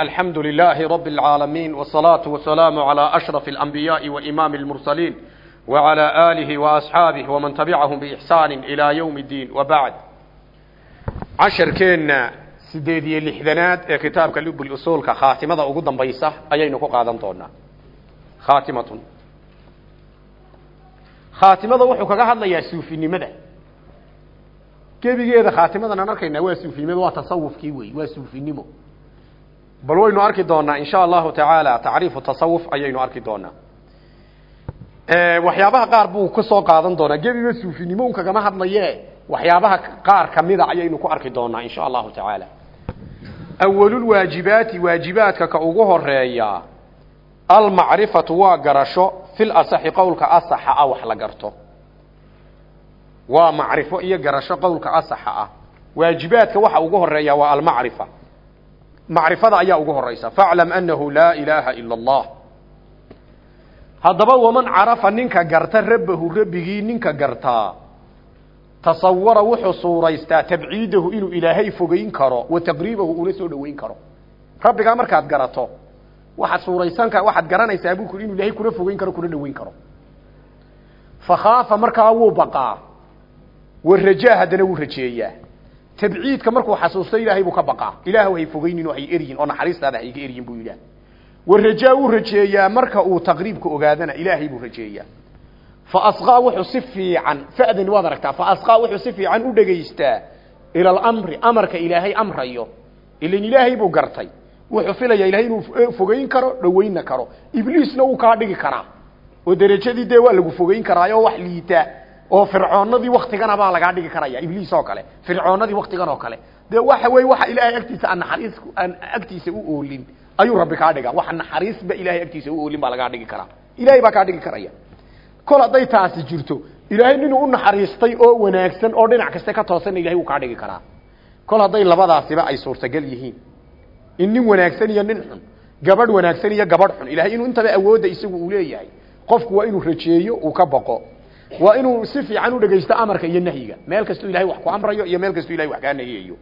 الحمد لله رب العالمين والصلاة والسلام على أشرف الأنبياء وإمام المرسلين وعلى آله وأصحابه ومن تبعهم بإحسان إلى يوم الدين وبعد عشر كينا سديدي اللحذنات كتاب كلب الأصول كخاتمة أقودا بيسة أيين قادم طولنا خاتمة خاتمة وحو كغهد ليا سوفي نمده kebigeeda khaatimadan aan arkayna waa suufinimada waa tasawufkii wey waa suufinimo bal waynu arki doonaa in sha allahu tacaala tacriifu tasawuf ayaynu arki doonaa waxyaabaha qaar buu ka soo qaadan doonaa. Gebiga suufinimo un kagama hadlaye waxyaabaha qaar kamida ayaynu ku arki doonaa in sha allahu tacaala awalulwaajibaati waajibaadka ka ugu horreeya almacrifatu waa garasho fil asaxi qowlka asaxa ah wax la garto. Waa macrifo iyo garasho qowlka asaxa ah. Waajibaadka waxa ugu horreeya waa almacrifa macrifada ayaa ugu horeysa. Faclam anahu laa ilaaha ila allah haddaba waman carafa ninka garta rabbahu rabbigii ninka gartaa tasawara wuxuu suuraystaa tabciidahu inuu ilaahay fogeyn karo wa taqriibahu una soo dhoweyn karo. Rabbigaa markaad garato waxaad suuraysanka waxaad garanaysaa buu kuri inuu ilaahay kuna fogeyn karo kuna dhoweyn karo. Fakhaafa markaa wuu baqaa warajaa haddana wuu rajeeyaa tabciidka markuu xasuusto ilaahay buu ka baqaa. Ilaah hay fogeynin oo hay eryin oo naxariistaada hay ga eryin buu yidhaah warajaa wuu rajeeyaa marka uu taqriibka ogaadana ilaahay buu rajeeyaa. Fa asqaa wuxuu si fiican fa'dan waad aragtaa fa asqaa wuxuu si fiican u dhegaystaa ila alamri amarka ilaahay amrayo. Ilan ilaahay buu gartay. Wuxuu filayaa ilahay inuu fogeyn karo dhoweynna karo. Ibliisna wuu kaa dhigi karaa. Oo derajadii dee waa lagu fogeyn karaayo wax liita oo fircoonadii waktigana baa lagaa dhigi karaya ibliis oo kale. Fircoonadii waktigan oo kale. Dee waxa wey waxa ilaahay agtiisa aan naxariis aan agtiisa u oolin ayuu rabbi kaa dhiga waxa naxariisba ilahay agtiisa u oolin baa lagaa dhigi karaa. Ilahay baa kaa dhigi karaya. Kol hadday taasi jirto ilaahay ninuu u naxariistay oo wanaagsan oo dhinac kasta ka toosanna ilahay wuu kaa dhigi karaa. Kol hadday labadaasiba ay suurtagal yihiin. In nin wanaagsan iyo nin xun gabadh wanaagsan iyo gabadh xun. Ilahay inuu intaba awoodda isagu uu leeyahay. Qofku waa inuu rajeeyo uu ka baqo waa inuu si fiican u dhegaysto amarka iyo nahyiga. Meel kastuu ilahay wax ku amrayo iyo meel kastuu ilahay wax kaa nahiyayo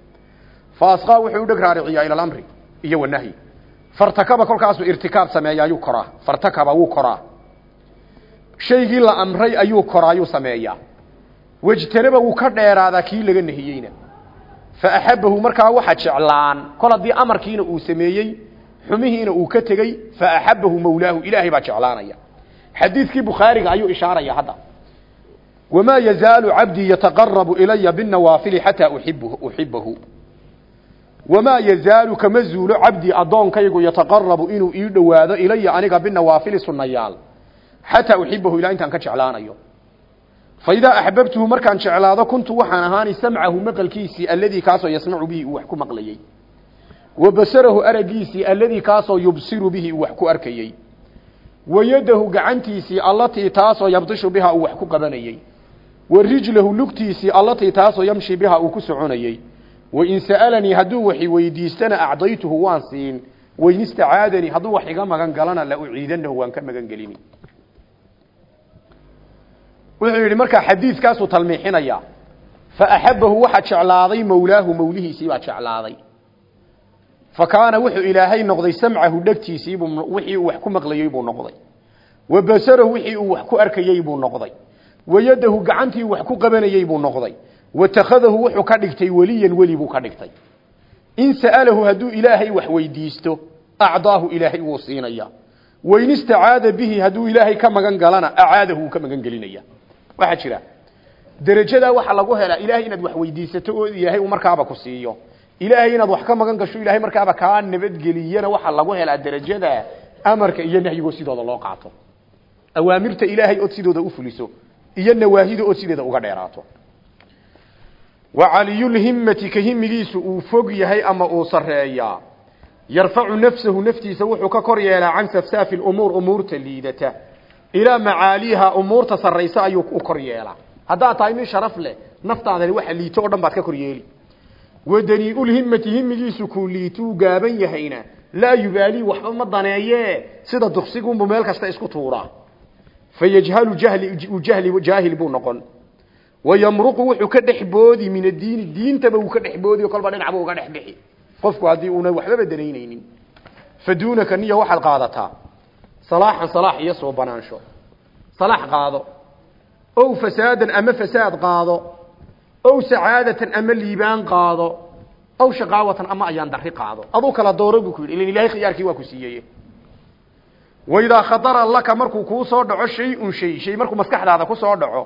fa asqaa wuxuu u dheg raariciyaa ila alamri iyo wanahyi fartakaba kolkaasuu irtikaab sameeya ayuu koraa. Fartakaba wuu koraa. Shaygii la amray ayuu koraayuu sameeyaa. Wejtanaba wuu ka dheeraadaa kii laga nahiyeyna. Fa axabahu markaa waxa jeclaan. Kol haddii amarkiina uu sameeyey xumihiina uu ka tegey fa axabahu mawlaahu. Ilaahay baa jeclaanaya. Xadiidkii bukhaariga ayuu ishaaraya hadda wamaa yazaalu cabdii yataqarabu ilaya binawaafili xataa uxibahu wamaa yazaalu kama zuulo cabdii addoonkaygu yataqarabu inuu ii dhowaado ilaya aniga binawaafili sunnayaal xataa uxibahu ilaa intaan ka jeclaanayo faidaa axbabtuhu markaan jeclaado kuntu waxaan ahaani samcahu maqalkiisii alladii kaasoo yasmacu bihi uu wax ku maqlayey wa basarahu aragiisii alladii kaasoo yubsiru bihi uu wax ku arkayey wayadahu gacantiisii allatii taasoo yabdishu biha uu ku qabanayey wa rijlahu lugtiisii allatii taasoo yamshi biha uu ku soconayey. Wain sa'alanii hadduu wax weydiistana acdaytuhu waan siin. Wain istacaadanii hadduu wax iga magan galana la uciidanahu waan ka magan gelini. Wuxuu yidhi markaa xadiidkaasuu talmiixinayaa fa axabahu waxaa jeclaaday mawlaahu mawlihiisii baa jeclaaday. Fa kaana wuxuu ilaahay noqday samcahu dhegtiisiibuu wixii ku maqlayey buu noqday. Wa ku arkayey buu wa yadahu gacantii wax ku qabanayey buu noqday. Watakhadahu wuxuu ka dhigtay weliyan weli buu ka dhigtay. In sa'alahu hadduu ilaahay wax weydiisto acdaahu ilaahay wuu siinaya wain istacaada bihi hadduu ilaahay ka magan galana acaadahu jira. Derajadaa waxaa lagu helaa ilahay inaad wax weydiisato oo ilaahay markaaba ku siiyo. Ilaahay inaad wax ka magan gasho ilahay markaaba kaa nabadgeliyana waxaa lagu helaa derajada amarka iyo nahyigoo sidooda loo qaato. Awaamirta ilaahay ood sidooda u fuliso iyo nawaahida ood sideeda uga dheeraato. Wa caliyulhimmati ka himigiisu uu fog yahay ama uu sareeyaa yarfacu nafsahu naftiisa wuxuu ka kor yeelaa can safsaafi lumuur umuurta liidata. Ilaa macaaliiha umuurta sarraysa ayuu u kor yeelaa. Haddaad tahay nin sharaf leh naftaadani waxa liito o dhan baad ka kor yeeli. Wadanii-ulhimmati himigiisu kuu liituu gaaban yahayna. Laa yubaalii waxba ma daneeye sida duqsigunbu meel kasta isku tuuraa fa yajhalu jahli jaahil buu noqon wayamruqu wuxuu ka dhex boodi min addiini diintaba uu ka dhex boodi o kolba dhinacba uga dhex bixi qofku haddii una waxbaba danaynaynin faduunaka niya waxaad qaadataa salaaxan salaax iyo soo banaansho salaax qaado ow fasaadan ama fasaad qaado ow sacaadatan ama liibaan qaado ow shaqaawatan ama ayaan dari qaado aduu kala dooro buu ku yidhi ilan ilahay khiyaarkii waa ku siiyey waidaa khadara laka markuu kuu soo dhaco shay-un shay shay markuu maskaxdaada ku soo dhaco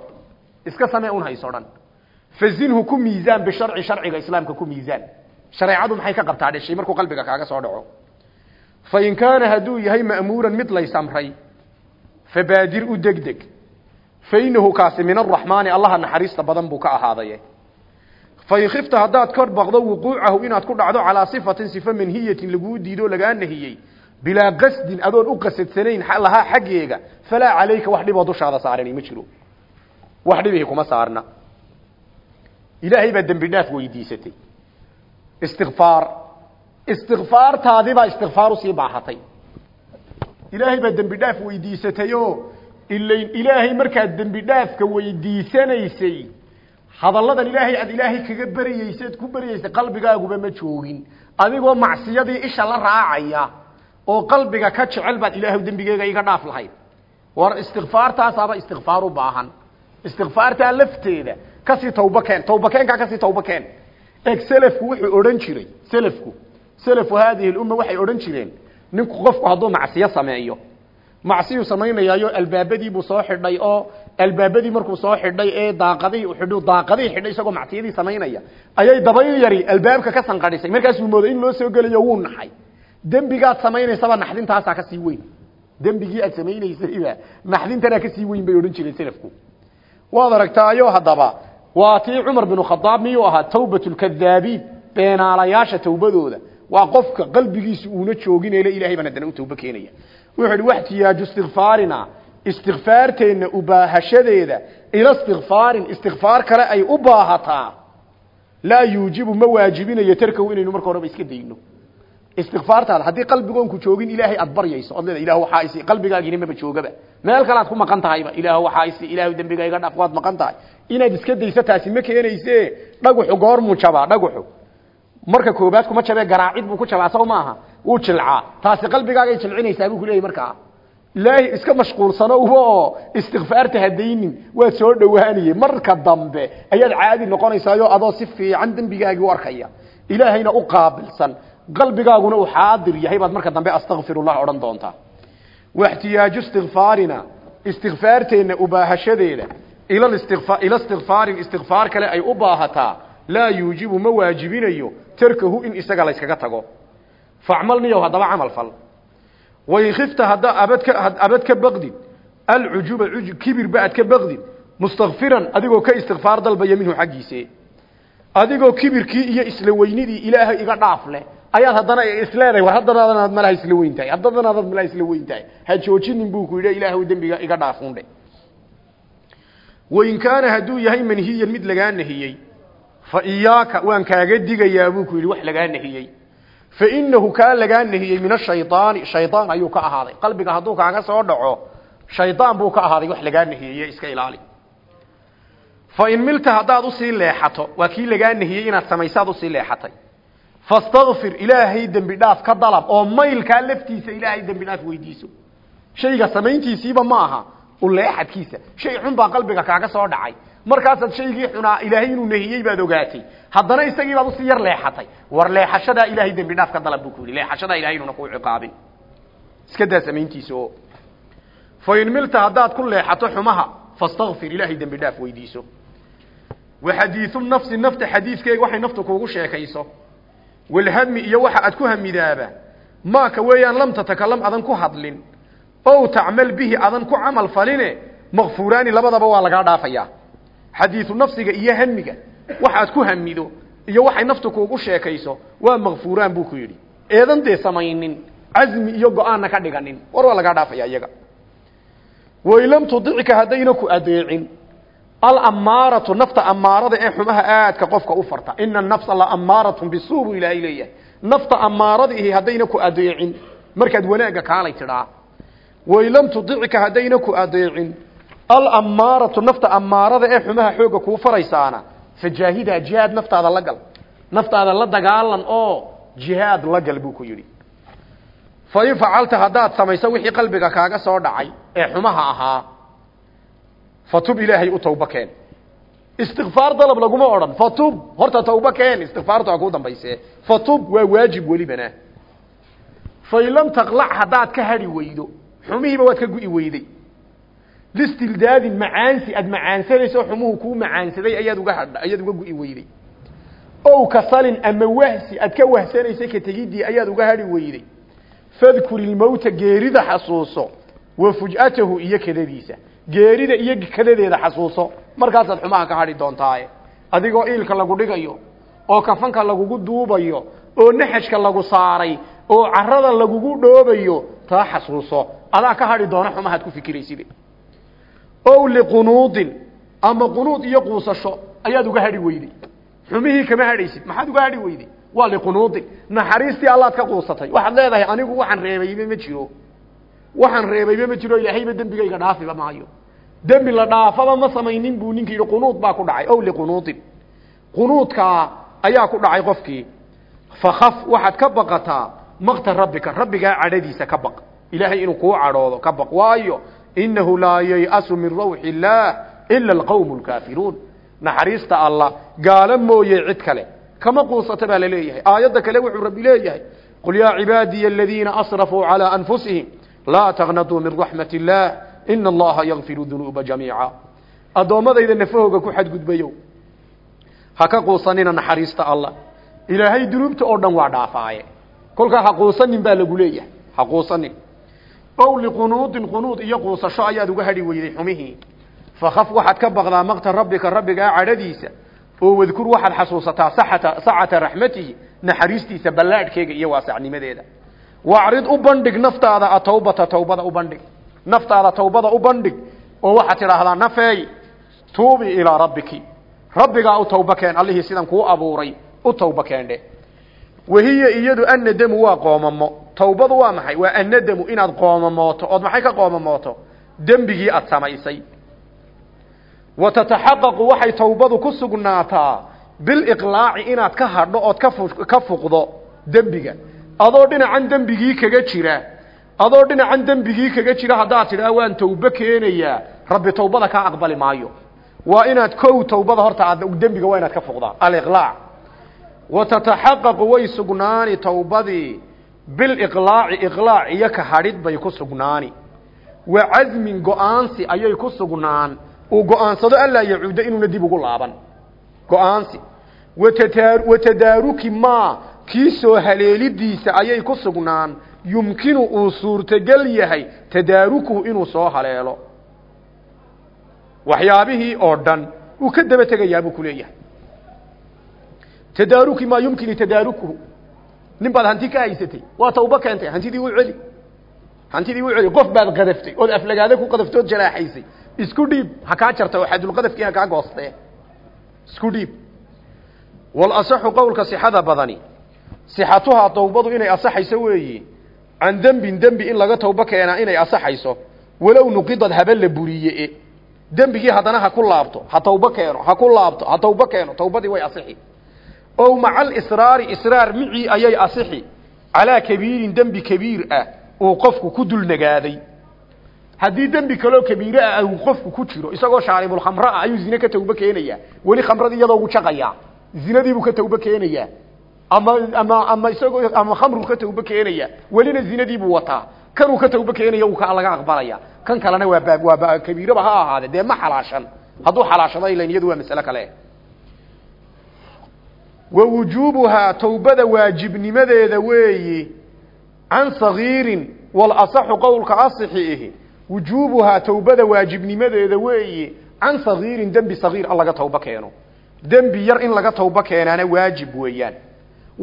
iska samee un hayso dhan. Fazinhu ku miisaan bisharci sharciga islaamka ku miisaan shareecadu maxay ka qabtaa dhe shay markuu qalbiga kaaga soo dhaco? Fain kaana hadduu yahay ma'muuran mid laysamray fabaadir u degdeg. Fainahu kaasi min araxmaani allaha naxariista badan buu ka ahaadaye fain khifta haddaad kor baqdo wuquucahu inaad ku dhacdo calaa sifatin sifa manhiyatin laguu diido lagaa nahiyey bilaa qasdin adoon u qasadsanayn lahaa xaggeega falaa calayka wax dhiboo dushaada saarani ma jiro. Wax dhibihi kuma saarna. Ilaahay baa dembi dhaaf weydiisatay. Istikfaar istikfaartaadibaa istikfaar u sii baahatay. Ilaahay baa dembi dhaaf weydiisatayoo ilayn ilaahay markaad dembi dhaafka weydiisanaysay hadalladan ilaahay aad ilaahay kaga baryaysaad ku baryaysay qalbigaaguba ma joogin. Adigoo macsiyadii isha la raacaya oo qalbiga ka jecel baad ilaahay dembigeyga iga dhaaf lahayd. War istikfaartaasaaba istikfaar u baahan. Istikfaartaa lafteeda ka sii tawba keen tawba keenkaa ka sii tawba keen. Eg selafku wuxuu odhan jiray selafku selafu haadihi lumma waxay odhan jireen ninku qofku hadduu macsiyo sameeyo. Macsiyuu samaynayaayo albaabadiibuu soo xidhay oo albaabadii markuu soo xidhay ee daaqadihii u xidhu daaqadihii xidhay isagoo macsiyadii samaynaya ayay dabayl yari albaabka ka sanqadhisay markaasuu mooday in loo soo gelayo wuu naxay dembigaad samaynaysaba naxdintaasaa ka sii weyn. Dembigii aad samaynaysayba naxdintanaa ka sii weyn bay odhan jireen selafku waad aragtaayo haddaba waa tii cumar binu miyuu ahaa tawbat lkadaabiin beenaalayaasha tawbadooda. Waa qofka qalbigiisa uuna jooginele ilahay baan u tawbo keenaya. Wuxuu idhi waxtiyaaju istikfaarina istikfaarteenna ubaahashadeeda ila istikfaarin istikfaar kale ay u baahataa. Laa yuujibu ma waajibinayo tarkow inaynu marka horeba iska dayno istikfaartaada haddii qalbigoonku joogin ilaahay aad baryayso. Od leeda ilah waxaa isi qalbigaagiina maba joogaba. Meel kale aad ku maqan tahayba ilaah waxaa isi ilaahu dembiga iga maqan tahay. Inaad iska dayso ma keenayse dhaguxu goormuu jabaa dhaguxu. Marka koobaad kuma jabee garaacid buu ku jabaa saw maaha wuu jilcaa. Taasi qalbigaagay jilcinaysaa buu kuleeyahy markaa ilaahay iska mashquulsano oo istikfaarta hadaynin waad soo dhowaaniye marka dambe ayaad caadi noqonaysaayo adoo si fiican dembigaagii u arkaya. Ilaahayna u qaabilsan qalbigaaguna uu xaadir yahay baad marka dambe astakfirullah odhan doontaa waxtiyaaju istikfaarina istikfaarteenna ubaahashadeeda ila istikfaarin istikfaar kale ay u baahataa laa yuujibu ma waajibinayo tarkahu in isaga layskaga tago. Facmal niyow haddaba camal fal. Wain khifta hadda abad ka baqdid alcujuba kibirba aad ka baqdid mustakfiran adigoo ka istikfaar dalbaya minhu xaggiise. Adigoo kibirkii iyo isla weynidii ilaahay iga dhaaf ayaad haddana isleedahay war haddanaadanaad malaha isla weyn tahay. Haddadanaadaad malaha isla weyn ha joojinin buu ku yidhi ilaahu dembiga iga dhaafundhe wain kaana hadduu yahay manhiyan mid lagaa nahiyey fa iyaaka waan kaaga digayaa buu ku yidhi wax lagaa nahiyey. Fa inahu kaa lagaa nahiyey min ashaydaani shaydaan ayuu ka ahaaday. Qalbiga hadduu kaaga soo dhaco shaydaan buu ka ahaaday wax lagaa nahiyey iska ilaali. Fa in milta haddaad u sii leexato waa kii lagaa nahiyey inaad samaysaad u sii leexatay fastakfir ilaahay dembi dhaaf ka dalab oo maylkaa laftiisa ilaahay dembi dhaaf weydiiso shayga samayntiisiiba ma aha uleexadkiisa shay xun baa qalbiga kaaga soo dhacay markaasaad shaygii xunaa ilaahay inuu nahiyey baad ogaatay haddana isagii baad u sii yar leexatay war leexashadaa ilaahay dembi dhaaf ka dalab buu ku yidhi leexashadaa ilahay inuuna kuu ciqaabin iska daa samayntiisa oo fa in milta haddaad ku leexato xumaha fastakfir ilaahay dembi dhaaf weydiiso wa xadiiu nafsi nafta xadiidkeega waxay naftu kuugu sheekayso walhadmi iyo waxa aad ku hamidaaba. Maaka weeyaan lam tatakalam adan ku hadlin. Ow tacmal bihi adan ku camal faline makfuuraani labadaba waa lagaa dhaafayaa xadiiu nafsiga iyo hamiga waxaad ku hamido iyo waxay naftu kuugu sheekayso waa makfuuraan buu ku yidhi. Eedan dee samaynin casmi iyo go'aanna ka dhiganin war waa lagaa dhaafaya iyaga. Wain lam tudicka haddayna ku adeecin alamaaratu nafta amaarada ee xumaha aadka qofka u farta. Ina anafsa la amaaratun bisuu buu ilaahay leeyahay. Nafta amaarada ihi haddayna ku adeecin markaad wanaagga kaalay tidhaa. Wain lam tudicka haddayna ku adeecin alamaaratu nafta amaarada ee xumaha xoogga kuu faraysaana. Fajaahidaa jihaad naftaada la gal. Naftaada la dagaalan oo jihaad la gal buu ku yidhi. Fa in facalta haddaad samayso wixii qalbiga kaaga soo dhacay ee xumaha ahaa fatub ilaahay u tawba keen. Istikfaar dalab laguma odhan. Fatub horta tawba keen. Istikfaartu ha ku dambayse fatub waa waajib welibana. Fain lam taqlac haddaad ka hadhi weydo xumihiiba waad ka gu'i weyday. Listildaadin macaansi aad macaansanayso xumuhu kuu macaansaday ayaad uga hadha ayaad uga gu'i weyday. Ow kasalin ama wahsi aad ka wahsanaysay ka tegidii ayaad uga hadhi weyday. Fadkur ilmowta geerida xasuuso wa iyo kadadiisa geerida iyo kadadeeda xasuuso. Markaasaad xumaha ka hadhi doontaaye adigoo iilka lagu dhigayo oo kafanka lagugu duubayo oo naxajka lagu saaray oo carada lagugu dhoobayo taa xasuuso. Adaa ka hadhi doona xumahaad ku fikirayside ow liqunuudin ama qunuud iyo quusasho ayaad uga hadhi weyday xumihii kama hadhaysid maxaad uga hadhi weyday waa liqunuudin naxariistii allaad ka quusatay. Waxaad leedahay anigu waxaan reebayba ma jiro waxaan reebayba ma jiro ilaahayba dembigayga dhaafiba maayo. Dembi la dhaafaba ma samaynin buu ninki yidhi qunuud baa ku dhacay. Ow liqunuudin qunuudkaa ayaa ku dhacay qofkii. Fakaf waxaad ka baqataa makta rabbika rabbigaa cadhadiisa ka baq. Ilaahay inuu kuu cadhoodo ka baq. Waayo inahu laa yay'asu min rawxi illaah ila alqawmu lkaafiruun naxariista allah gaalo mooye cid kale. Kama quusata baa la leeyahay aayadda kale wuxuu rabbi leeyahay. Qul yaa cibaadiya aladiina asrafuu calىa anfusihim laa taqnatuu min raxmat illaah ina allaha yakfiru dunuuba jamiica. Addoommadayda nafahooga ku xadgudbayow. Ha ka quusanina naxariista allah. Ilaahay dunuubta oo dhan waa dhaafaaye. Kolkaa ha quusanin baa lagu leeyahay. Ha quusanin. Ow liqunuudin qunuud iyo quusasho ayaad uga hadhi weyday xumihii. Fakaf waxaad ka baqdaa makta rabbika rabbigaa cadhadiisa. Oo wadkur waxaad xasuusataa saxata sacata naxariistiisa ballaadhkeega iyo waasacnimadeeda wacrid u bandhig naftaada atawbata tawbada u bandhig. Naftaada tawbada u bandhig oo waxaad tidhaahdaa nafeey tuubi ilaa rabbiki. Rabbigaa u tawba keen allihii sidan kuu abuuray u tawba keendhe wahiya iyadu annadamu waa qoomamo. Tawbadu waa maxay? Waa annadamu inaad qoomamooto. Ood maxay ka qoomamooto? Dembigii aad samaysay. Wa waxay tawbadu ku sugnaataa biliqlaaci inaad ka hadho ood ka fuqdo dembiga adoo dhinacan dembigii kaga jira. Adoo dhinacan dembigii kaga jira haddaad tidhaha waan tawbo keenayaa. Rabbi tawbada kaa aqbali maayo. Waa inaad kow tawbada horta dembiga waa inaad ka fuqdaa. Aliqlaac wa tataxaqaqu way sugnaani tawbadii biliqlaaci iqlaac iyo ka hadhid bay ku sugnaani. Wa casmin go'aansi ayay ku sugnaan. Uu go'aansado allaa yacuudo inuuna dib ugu laaban. Go'aansi. Wa tadaaruki maa kii soo haleelidiisa ayay ku sugnaan. Yumkinu uu suurtogel yahay tadaarukuhu inuu soo haleelo. Waxyaabihii oo dhan uu ka daba tegayaabuu ku leeyahay. Tadaaruki maa yumkinu tadaarukuhu nin baad hanti ka haysatay waa tawbo keentay hantidii u celi. Hantidii u celi qof baad qadaftay ood aflagaade ku qadaftay ood jalaaxaysay. Isku dhiib ha kaa jarta oo xadulqadafkii ha kaa goostee. Isku dhiib. Wal asaxu qowlka sixada badani sixatuhaa tawbadu inay asaxayso weeyi. Can dembin dembi in laga tawbo keenaa inay asaxayso. Walow nuqidad haba la buriye dembigii haddana ha ku laabto ha tawbo keeno ha ku laabto ha tawbo keeno tawbadii way asixi. Ow maca alisraari israar micii ayay asixi. Calaa kabiirin dembi kabiir ah uu qofku ku dulnagaaday haddii dembi kaloo kabiire ah uu qofku ku jiro isagoo shaaribulkhamre ah ayuu zine ka tawbo keenayaa. Weli khamradii iyadoo ugu jaqayaa. Zinadiibuu ka tawbo keenayaa ama ama ama isagoo ama khamruu ka tawbo keenaya welina zinadiibuu wataa kanuu ka tawbo keenaya uu ka laga aqbalaya. Kan kalena waa baab waa kabiiraba ha ahaade dee ma xalaashan. Hadduu xalaashado ilan waa masale kale. Wa wujuubuhaa tawbada waajibnimadeeda weeyi can sagiirin wal asaxu qowlka asixi ihi. Wujuubuhaa tawbada waajibnimadeeda weeyi can sagiirin dembi sagiir a laga tawbo keeno. Dembi yar in laga tawbo keenaana waajib weeyaan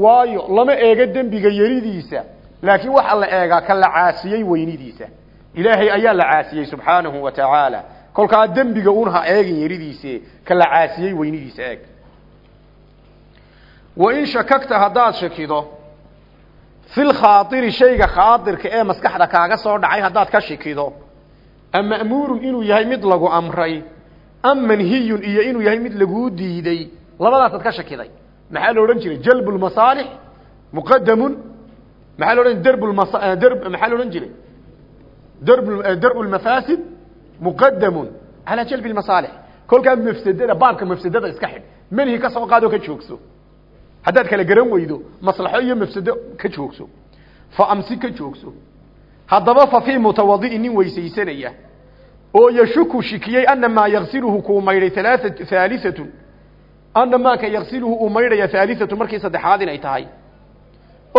waayo lama eego dembiga yaridiisa laakiin waxaa la eegaa ka la caasiyey weynidiisa. Ilaahay ayaa la caasiyey subxaanahu wa tacaala kolkaa dembiga un ha eegin yaridiise ka la caasiyey weynidiisa eeg. Wain shakagta haddaad shakido filkhaairi shayga khaairka ee maskaxda kaaga soo dhacay haddaad ka shakido am ma'muurun inuu yahay mid lagu amray am manhiyun iyo inuu yahay mid laguu diiday labadaasaad ka shakiday maxaa la odhan jiray? Jalbu lmasaalix muqadamun maxaa la odhan darb darb maxaa la odhan jiray? Darb darb lmafaasid muqadamun calaa jalbi lmasaalix kolkaa mafsadada baabka mafsadada iska xidh. Manhi ka soo qaadoo ka joogso. Haddaad kala garan weydo maslaxo iyo mafsado ka joogso. Fa amsi ka joogso. Haddaba fa fii mutawadi'in nin weysaysanaya oo yashuku shikiyey ana maa yaksiluhu kuu maydhay ana maaka yaksiluhu uu maydhaya haaliatun markii saddexaad inay tahay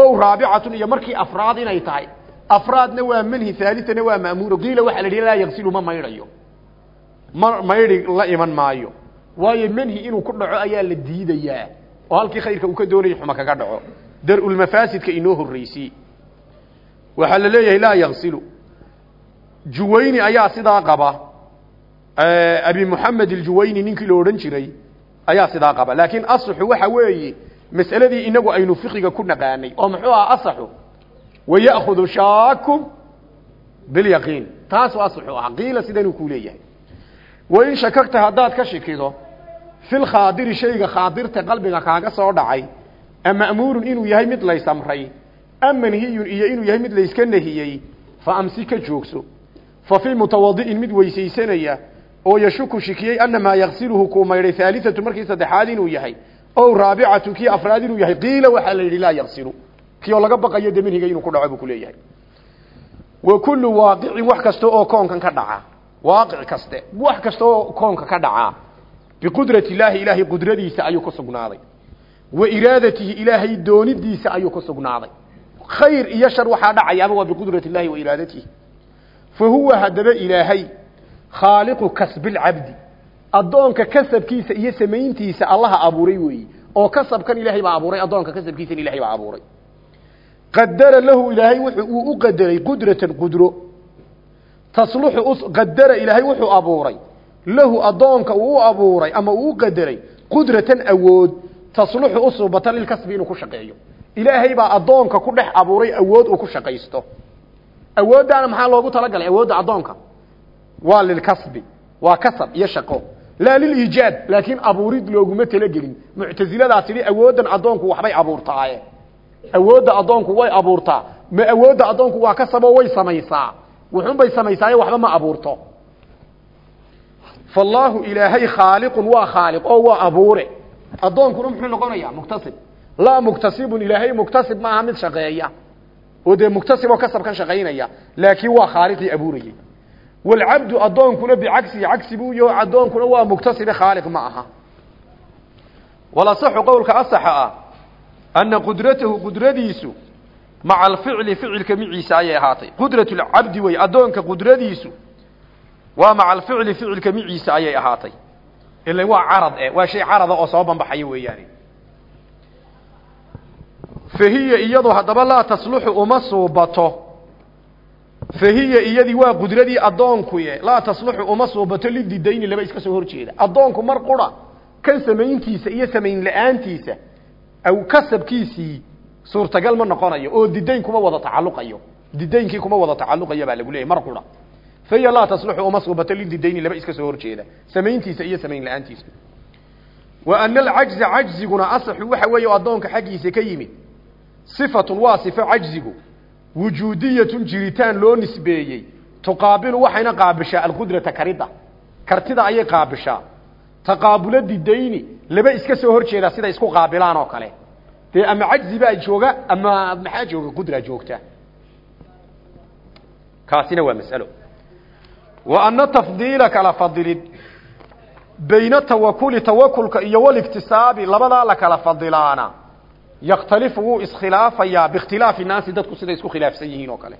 o raabicatun iyo markii afraad inay tahay afraadna waa manhi haalitana waa ma'muuro qiila waxaa la yidhi laa yaksilu ma maydhayo ma maydhi la iman maayo waayo manhi inuu ku dhaco ayaa la diidayaa oo halkii khayrka uu ka doonayay xuma kaga dhaco dar-ulmafaasidka inoo horreysiyey waxaa la leeyahay laa yaksilu juwayni ayaa sidaa qaba abi moxamed aljuwayni ninkii la odhan ayaa sidaa qaba. Laakiin asaxu waxa weeye mas'aladii inagu aynu fiqiga ku naqaanay oo muxuu aha asaxu waya'khudu shaaku bilyaqiin. Taasuu asaxu ahaa. Qiila sidanuu kuu leeyahay. Wain shakagta haddaad ka shikido fil khaadiri shayga khaadirta qalbiga kaaga soo dhacay ama'muurun inuu yahay mid laysamray am manhiyun iyo inuu yahay mid layska nahiyey fa amsi ka joogso. Fa fii mutawadi'in mid weysaysanaya oo yashuku shikiyey anamaa yaksiluhu kuu maydhay markii saddexaad inuu yahay ow raabicatu kii afraad inuu yahay qiila waxaa la yidhi laa yaksilu kii laga baqayo de inuu ku dhaco buu kuleeyahay wa kullu waaqicin wax kasta oo koonkan ka dhaca. Waaqic kaste wax kasta oo koonka ka dhacaa biqudrati illaahi ilaahay qudradiisa ayuu ku sugnaaday. Wa iraadatihi ilaahay doonidiisa ayuu ku sugnaaday. Khayr iyo shar waxaa dhacayaaba waa biqudrati illahi wa iraadatihi. Fa huwa haddaba ilaahay khaaliqu kasbilcabdi addoonka kasabkiisa iyo samayntiisa allaha abuuray weeye oo kasabkan ilaahay baa abuuray addoonka kasabkiisana ilahay baa abuuray. Qadara lahu ilaahay uu u qadaray qudratan qudro. Tasluxu qadara ilaahay wuxuu abuuray. Lahu addoonka uu abuuray ama uu qadaray qudratan awood. Tasluxu u suubata lilkasbi inuu ku shaqeeyo. Ilaahay baa addoonka ku dhex abuuray awood uu ku shaqaysto. Awooddaana maxaa loogu talagalay? Awoodda addoonka waa lilkasbi waa kasab iyo shaqo. Laa liliijaad laakiin abuurid looguma talagelin. Muctasiladaa tidhi awooddan addoonku waxbay abuurtaaye. Awoodda addoonku way abuurtaa. Ma awoodda addoonku waa kasaboo way samaysaa. Wuxunbay samaysaaye waxba ma abuurto. Faallaahu ilaahay khaaliqun waa khaaliq oo waa abuure. Addoonkuna muxuu noqonayaa? Muktasib. Laa muktasibun ilaahay muktasib maaha mid shaqeeya. Oo dee muktasib oo kasabkan shaqaynaya. Laakiin waa khaaliqii abuurayey walcabdu addoonkuna bicagsihi cagsi buu yaho addoonkuna waa muktasibe khaaliq ma aha walasaxu qowlka asaxa ah ana qudratahu qudradiisu maca alficli ficilka miciisa ayay ahaatay qudrat lcabdi wey addoonka qudradiisu waa maca alficli ficilka miciisa ayay ahaatay ila waa carad e waa shay carada oo soo banbaxaya weeyaani fahiya iyadu haddaba laa tasluxu uma suubato fahiya iyadii waa qudradii addoonkuye laa tasluxu uma suubato lididayni laba iska soo horjeeda addoonku mar qura kan samayntiisa iyo samayn la'aantiisa aw kasabkiisii suurtagal ma noqonayo oo didayn kuma wada tacalluqayo. Didaynkii kuma wada tacalluqaya baa lagu leeyahy mar qura. Fahiya laa tasluxu uma suubato lididayni laba iska soo horjeeda samayntiisa iyo samayn la'aantiisa. Wa ana alcajza cajziguna asaxu waxa weeye addoonka xaggiisa ka yimid. Sifatun waa sifo wujuudiyatun jiritaan loo nisbeeyey. Tuqaabilu waxayna qaabishaa alqudrata karidda kartida ayay qaabishaa. Taqaabulo didayni laba iska soo hor jeeda siday isku qaabilaan oo kale. Dee ama cajzi baa jooga ama maxaa jooga? Qudra joogta. Kaasina waa mas'alo. Wa ana tafdiila kala fadilid. Bayna tawakuli tawakulka iyo waliktisaabi labadaa la kala fadilaana yakhtalifu wuu iskhilaafayaa biikhtilaafi naasi dadku siday isku khilaafsan yihiin oo kale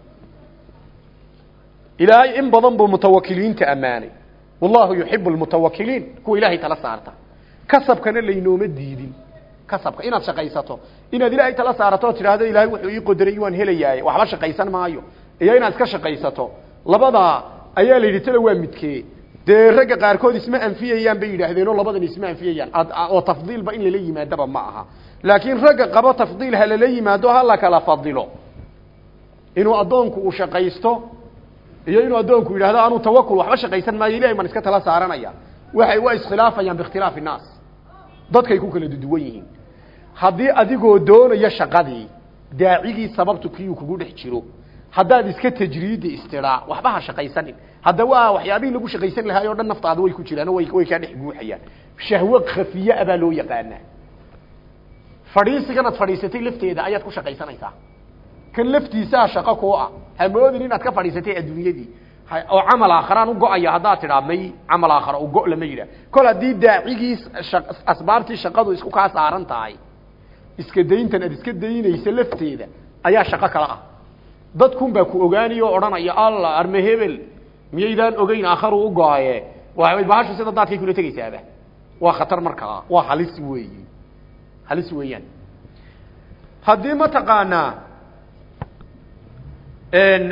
ilaahay in badan buu mutawakiliinta ammaanay wallahu yuxibu lmutawakiliin kuwa ilaahay tala saarta kasabkana laynooma diidin kasabka inaad shaqaysato inaad ilaahay tala saarato oo tidhaahdo ilaahay wuxuu ii qodaray waan helayaaye waxba shaqaysan maayo iyo inaad iska shaqaysato labadaa ayaa la yidhi tala waa midkee dee ragga qaarkood isma anfiyayaan bay yidhaahdeenoo labadan isma anfiyayaan oo tafdiilba in lala yimaadaba ma aha laakiin ragga qabo tafdiil ha lala yimaado ha la kala fadilo. Inuu addoonku uu shaqaysto iyo inuu addoonku yidhahdo anuu tawakul waxba shaqaysan maayo ilahay baan iska tala saaranaya. Waxay waa iskhilaafayaan biikhtilaafi naas dadkay ku kala duwan yihiin. Haddii adigoo doonaya shaqadii daacigii sababtu kiyuu kugu dhex jiro. Haddaad iska tajriidi istiraa waxba ha shaqaysanin. Hadda waa waxyaabihii lagu shaqaysan lahaay o dhan naftaada way ku jiraan way way kaa dhex guuxayaan. Shahwo khafiye abaa loo yaqaanaa fadhiisiganaad fadhiisatay lafteeda ayaad ku shaqaysanaysaa. Kan laftiisaa shaqo kuu ah. Hamoodin inaad ka fadhiisatay adduunyadii. Oo camal aakharaan u go'aya haddaad tidhaa may camal aakhara u go lama yidhah kol haddii daacigii asbaabtii shaqadu isku kaa saaran tahay iska dayntan aad iska daynaysa lafteeda ayaa shaqo kale ah. Dadkun baa ku ogaanaya oo odhanaya alla arme hebel miyaydaan ogeyn aakharu u go'aye bahashu sida daadkay kula tegaysaaba waa khatar markaa waa halis weeyi halis weeyaan. Haddii mataqaanaa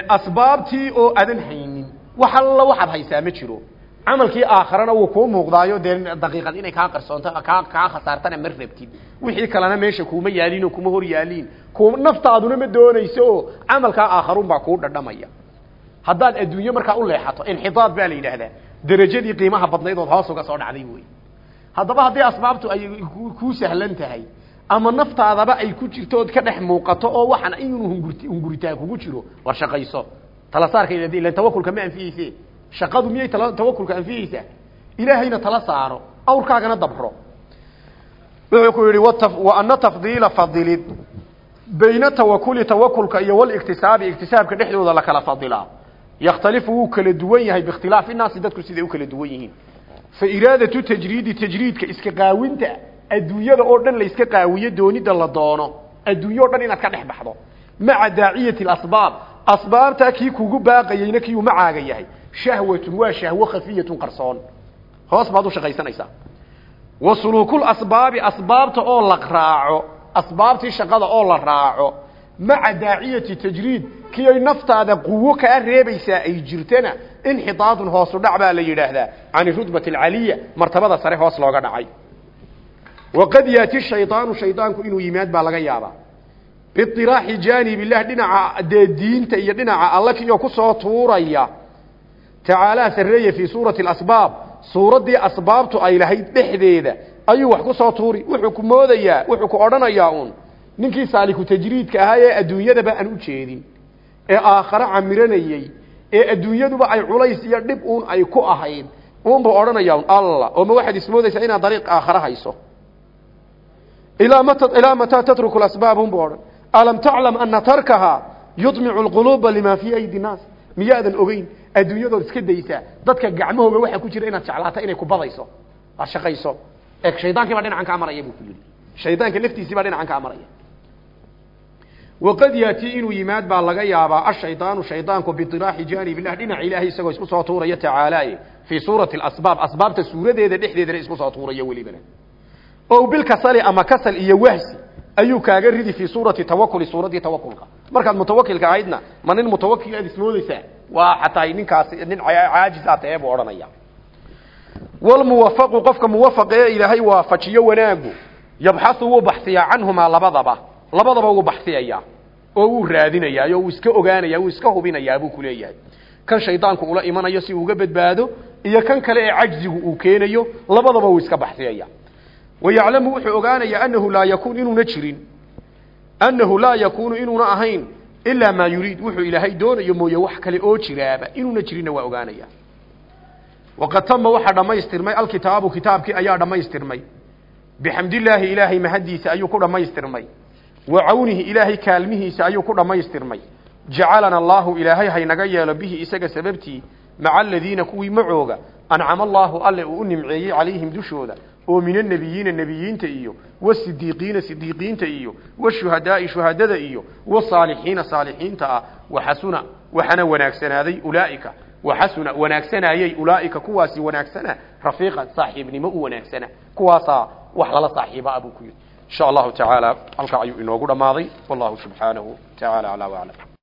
asbaabtii oo adan haynin wax alla waxaad haysaa ma jiro. Camalkii aakharana wuu kuu muuqdaayo dee daqiiqad inay kaa qarsoonto kaa kaa khasaartana ma rabtid. Wixii kalena meesha kuuma yaaliin oo kuma hor yaaliin ku naftaaduna ma doonayso oo camalkaa aakharun baa kuu dhadhamaya. Haddaad adduunye markaa u leexato inxidaad baa la yidhaahdaa. Derajadii qiimaha badnayd ood hoos uga soo dhacday wey haddaba haddii asbaabtu ay kuu sahlan tahay ama naftaadaba ay ku jirto ood ka dhex muuqato oo waxaan inuu hungurt hunguritaan kugu jiro war shaqayso. Tala saarka ila tawakulka ma anfiyeyse shaqadu miyay tawakulka anfiyeysaa ilaahayna tala saaro awrkaagana dabro. Wuxuu ku yidhi wa ana tafdiila fadilid. Bayna tawakuli tawakulka iyo waliktisaabi iktisaabka dhexdooda la kala fadilaa. Yakhtalifu wuu kala duwan yahay biikhtilaafi innaasi dadku siday u kala duwan yihiin fa iraadatu tajriidi tajriidka iska qaawinta adduunyada oo dhan la iska qaawiyo doonida la doono. Adduunye o dhan inaad ka dhex baxdo. Maca daaciyati asbaab asbaabtaa kii kugu baaqayeyna kiiuu macaaga yahay. Shahwatun waa shahwo khafiyatun qarsoon. Hoos baad u shaqaysanaysaa. Wa suluukul asbaabi asbaabta oo la raaco asbaabtii shaqada oo la raaco maca daaciyati tajriid kii ay naftaada quwo kaa reebaysaa ay jirtana inxidaadun hoosu dhac baa la yidhaahdaa can rutbati alcaliya martabada sare hoos looga dhacay waqad yaati shaydaanu shaydaanku inuu yimaad baa laga yaabaa biiraaxi jaanib illah dhinaca dee diinta iyo dhinaca alla kioo ku soo tuuraya tacaalaa sarreeya fii suurati asbaab suuraddii asbaabtu ay lahayd dhexdeeda ayuu wax ku soo tuuri wuxuu ku moodayaa wuxuu ku odhanayaa uun ninkii saaliku tajriidka ahaa ee adduunyadaba aan u jeedin ee aakhare camiranayey ee adduunyaduba ay culays iyo dhib uun ay ku ahayd uunbuu odhanayaa alla oo ma waxaad ismoodaysaa inaad dariiq aakhare hayso? Ilaa mat ilaa mataa tatruku asbaab unbuu odhan. Alam taclam ana tarkahaa yudmicu lquluuba lima fii aydi nnaas miyaadan ogeyn adduunyadood iska daysaa dadka gacmahooga waxaa ku jira inaad jeclaata inay ku badayso aad shaqayso. Ee shaydaankii baa dhinacan kaa maraya buu ku yidhi. Shaydaanka laftiisii baa dhinacan kaa maraya waqad yaatii inuu yimaad baa laga yaabaa ashaydaanu shaydaanku biiraaxi jaanib illah dhinaca ilaahay isagoo isku soo tuuraya tacaalaaye fii suurati asbaab asbaabta suuradeeda dhexdeedana isku soo tuuraya welibana o bilkasali ama kasal iyo wahsi ayuu kaaga ridi fii suurati tawakuli suuraddii tawakulka markaad mutawakilka ahaydna ma nin mutawakil aad ismoodeysaa waa xataa ninkaasi nin caajiz a tahe buu odhanaya walmuwafaqu qofka muwafaq ee ilaahay waafajiyo wanaagu yabxasu wuu baxsiyaa canhumaa labadaba labadaba wuu baxsiyayaa oo wuu raadinayaa oo wuu iska ogaanaya wuu iska hubinayaa buu kuleeyahay kan shaydaanku ula imanayo si uuga badbaado iyo kan kale ee cajzigu uu keenayo labadaba wuu iska baxsiyaya wayaclamu wuxuu ogaanayaa anahu laa yakuun inuuna jirin annahu laa yakuunu inuuna ahayn ilaa maa yuriid. Wuxuu ilaahay doonayo mooye wax kale oo jiraaba inuuna jirinna waa ogaanaya waqad tama waxaa dhammaystirmay alkitaabu kitaabkii ayaa dhammaystirmay. Bixamdillaahi ilaahay mahaddiisa ayuu ku dhammaystirmay wa cawnihi ilaahay kaalmihiisa ayuu ku dhammaystirmay. Jacalana allaahu ilaahay haynaga yeelo bihi isaga sababtii maca aladiina kuwii macooga ancama allaahu alle uu u nimceeyey calayhim dushooda oo min annebiyiina nebiyiinta iyo wasidiiqiina sidiiqiinta iyo washuhadaai shuhadada iyo wasaalixiina saalixiinta ah. Waxasuna waxana wanaagsanaaday ulaa'ika. Waxasuna wanaagsanaayey ulaa'ika. Kuwaasi wanaagsana rafiiqan saaxiibnimo u wanaagsana. Kuwaasaa wax lala saaxiiba abuu ku yidhi insha allahu tacaala halkaa ayuu inoogu dhammaaday wallahu subxaanahu tacaala aclaa waclam